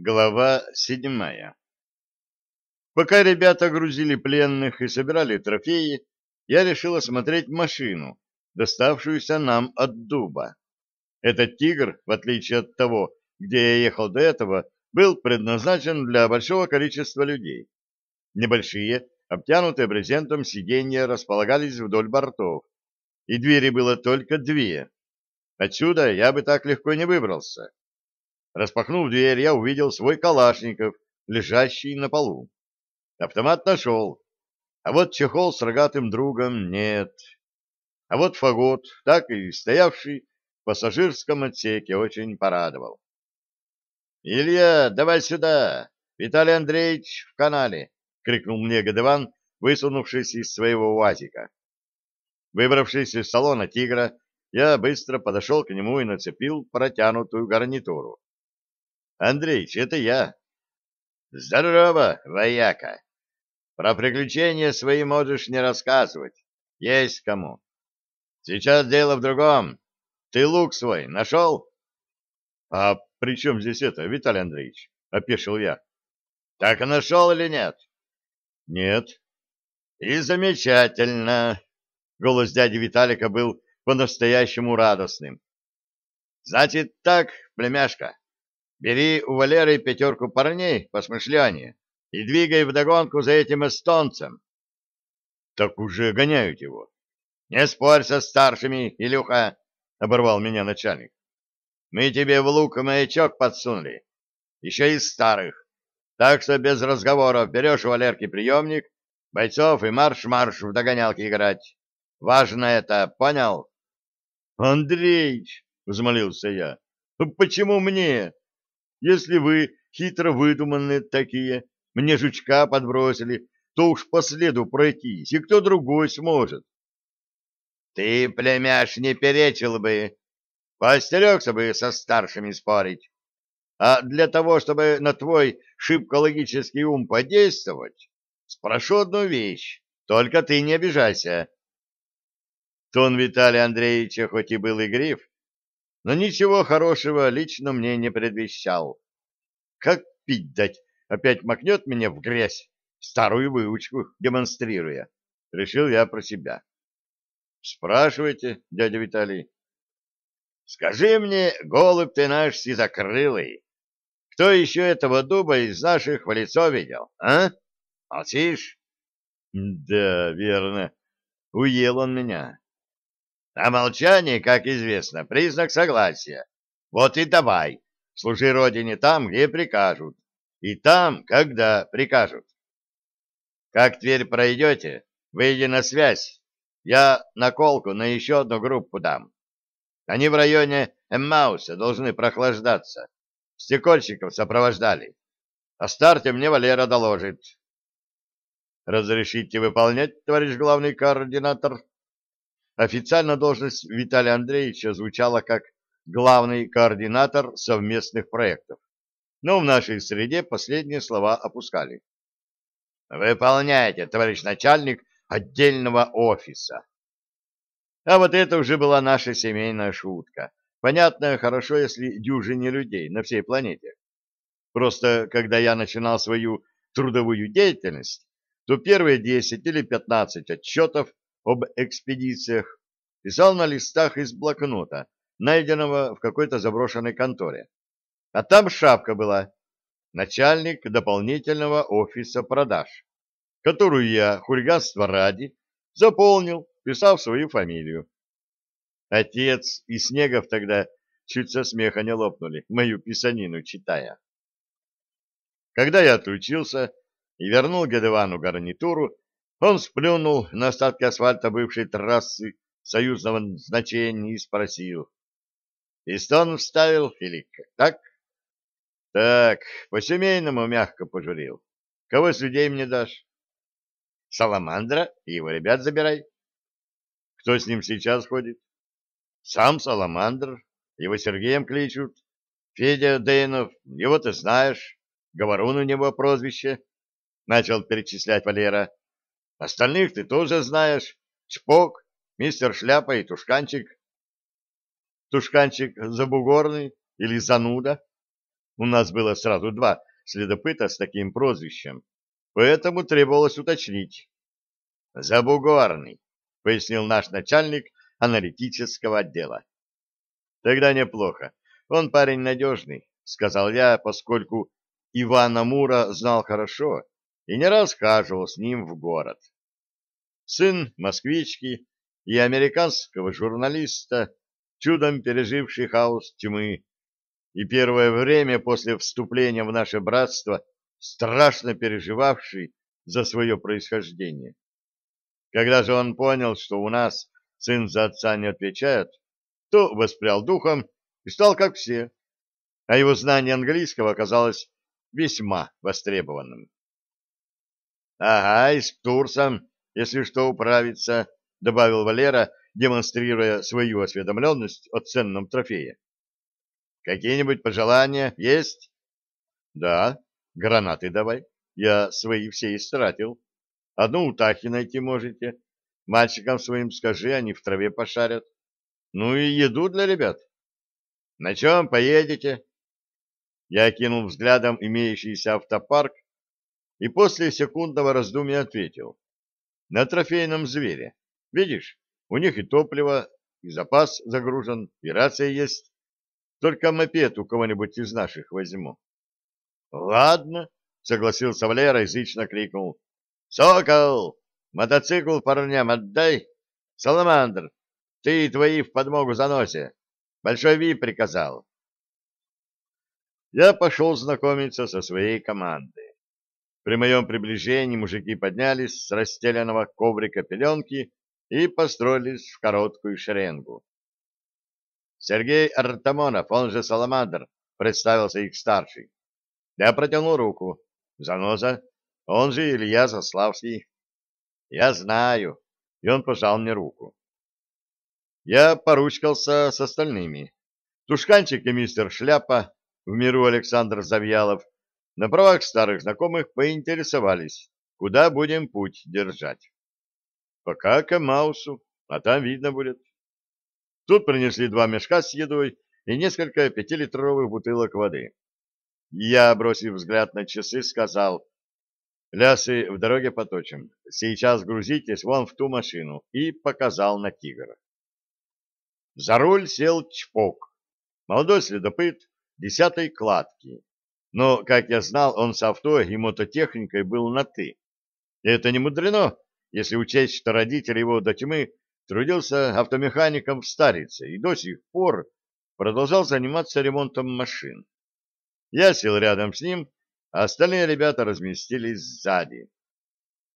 Глава седьмая Пока ребята грузили пленных и собирали трофеи, я решил осмотреть машину, доставшуюся нам от дуба. Этот «Тигр», в отличие от того, где я ехал до этого, был предназначен для большого количества людей. Небольшие, обтянутые брезентом сиденья располагались вдоль бортов, и двери было только две. Отсюда я бы так легко не выбрался. Распахнув дверь, я увидел свой Калашников, лежащий на полу. Автомат нашел, а вот чехол с рогатым другом нет. А вот фагот, так и стоявший в пассажирском отсеке, очень порадовал. — Илья, давай сюда! Виталий Андреевич в канале! — крикнул мне Гадыван, высунувшись из своего УАЗика. Выбравшись из салона «Тигра», я быстро подошел к нему и нацепил протянутую гарнитуру. Андреич, это я. Здорово, вояка. Про приключения свои можешь не рассказывать. Есть кому. Сейчас дело в другом. Ты лук свой нашел? А при чем здесь это, Виталий Андреевич? Опешил я. Так нашел или нет? Нет. И замечательно. Голос дяди Виталика был по-настоящему радостным. Значит так, племяшка, Бери у Валеры пятерку парней посмышленнее и двигай вдогонку за этим эстонцем. — Так уже гоняют его. — Не спорь со старшими, Илюха, — оборвал меня начальник. — Мы тебе в лук маячок подсунули, еще из старых. Так что без разговоров берешь у Валерки приемник, бойцов и марш-марш в догонялки играть. Важно это, понял? — Андреич, — взмолился я, — почему мне? Если вы хитро выдуманные такие, мне жучка подбросили, то уж по следу пройтись, и кто другой сможет. Ты, племяш, не перечил бы, поостерегся бы со старшими спорить. А для того, чтобы на твой шибко-логический ум подействовать, спрошу одну вещь, только ты не обижайся. Тон Виталия Андреевича хоть и был игрив, но ничего хорошего лично мне не предвещал. Как пить дать, опять макнет меня в грязь, старую выучку демонстрируя. Решил я про себя. Спрашивайте, дядя Виталий. Скажи мне, голубь ты наш сизокрылый, кто еще этого дуба из наших в лицо видел, а? Молчишь? Да, верно. Уел он меня. А молчание, как известно, признак согласия. Вот и давай, служи родине там, где прикажут, и там, когда прикажут. Как Тверь пройдете, выйди на связь. Я наколку на еще одну группу дам. Они в районе Эммауса должны прохлаждаться. Стекольщиков сопровождали. О старте мне Валера доложит. Разрешите выполнять, товарищ главный координатор? Официально должность Виталия Андреевича звучала как главный координатор совместных проектов, но в нашей среде последние слова опускали. «Выполняйте, товарищ начальник отдельного офиса». А вот это уже была наша семейная шутка, понятная хорошо, если дюжине людей на всей планете. Просто когда я начинал свою трудовую деятельность, то первые 10 или 15 отчетов об экспедициях писал на листах из блокнота, найденного в какой-то заброшенной конторе. А там шапка была «Начальник дополнительного офиса продаж», которую я, хулиганство ради, заполнил, писав свою фамилию. Отец и Снегов тогда чуть со смеха не лопнули, мою писанину читая. Когда я отключился и вернул Гадывану гарнитуру, он сплюнул на остатки асфальта бывшей трассы союзного значения и спросил. «Пистон вставил или так?» «Так, по-семейному мягко пожурил. Кого с людей мне дашь?» «Саламандра и его ребят забирай». «Кто с ним сейчас ходит?» «Сам Саламандр. Его Сергеем кличут. Федя Дейнов, его ты знаешь. Говорун у него прозвище». Начал перечислять Валера. Остальных ты тоже знаешь. Чпок, мистер Шляпа и Тушканчик. Тушканчик забугорный или зануда? У нас было сразу два следопыта с таким прозвищем, поэтому требовалось уточнить. «Забугорный», — пояснил наш начальник аналитического отдела. «Тогда неплохо. Он парень надежный», — сказал я, поскольку Ивана Мура знал хорошо и не раз хаживал с ним в город. Сын москвички и американского журналиста, чудом переживший хаос тьмы, и первое время после вступления в наше братство страшно переживавший за свое происхождение. Когда же он понял, что у нас сын за отца не отвечает, то воспрял духом и стал как все, а его знание английского оказалось весьма востребованным. — Ага, и с Турсом, если что, управиться, — добавил Валера, демонстрируя свою осведомленность о ценном трофее. — Какие-нибудь пожелания есть? — Да, гранаты давай. Я свои все истратил. Одну у Тахи найти можете. Мальчикам своим скажи, они в траве пошарят. Ну и еду для ребят. На чем поедете? Я кинул взглядом имеющийся автопарк и после секундного раздумья ответил. На трофейном звере. Видишь, у них и топливо, и запас загружен, и рация есть. Только мопед у кого-нибудь из наших возьму. — Ладно, — согласился Валера и зычно крикнул. — Сокол, мотоцикл парням отдай. Саламандр, ты и твои в подмогу заносе. Большой Ви приказал. Я пошел знакомиться со своей командой. При моем приближении мужики поднялись с расстеленного коврика пеленки и построились в короткую шеренгу. Сергей Артамонов, он же Саламандр, представился их старший. Я протянул руку. Заноза, он же Илья Заславский. Я знаю. И он пожал мне руку. Я поручкался с остальными. Тушканчик и мистер Шляпа, в миру Александр Завьялов, на правах старых знакомых поинтересовались, куда будем путь держать. Пока к Маусу, а там видно будет. Тут принесли два мешка с едой и несколько пятилитровых бутылок воды. Я, бросив взгляд на часы, сказал, «Лясы в дороге поточим. Сейчас грузитесь вон в ту машину» и показал на тигра. За руль сел Чпок, молодой следопыт десятой кладки. Но, как я знал, он с авто и мототехникой был на «ты». Это не мудрено, если учесть, что родитель его до тьмы трудился автомехаником в Старице и до сих пор продолжал заниматься ремонтом машин. Я сел рядом с ним, а остальные ребята разместились сзади.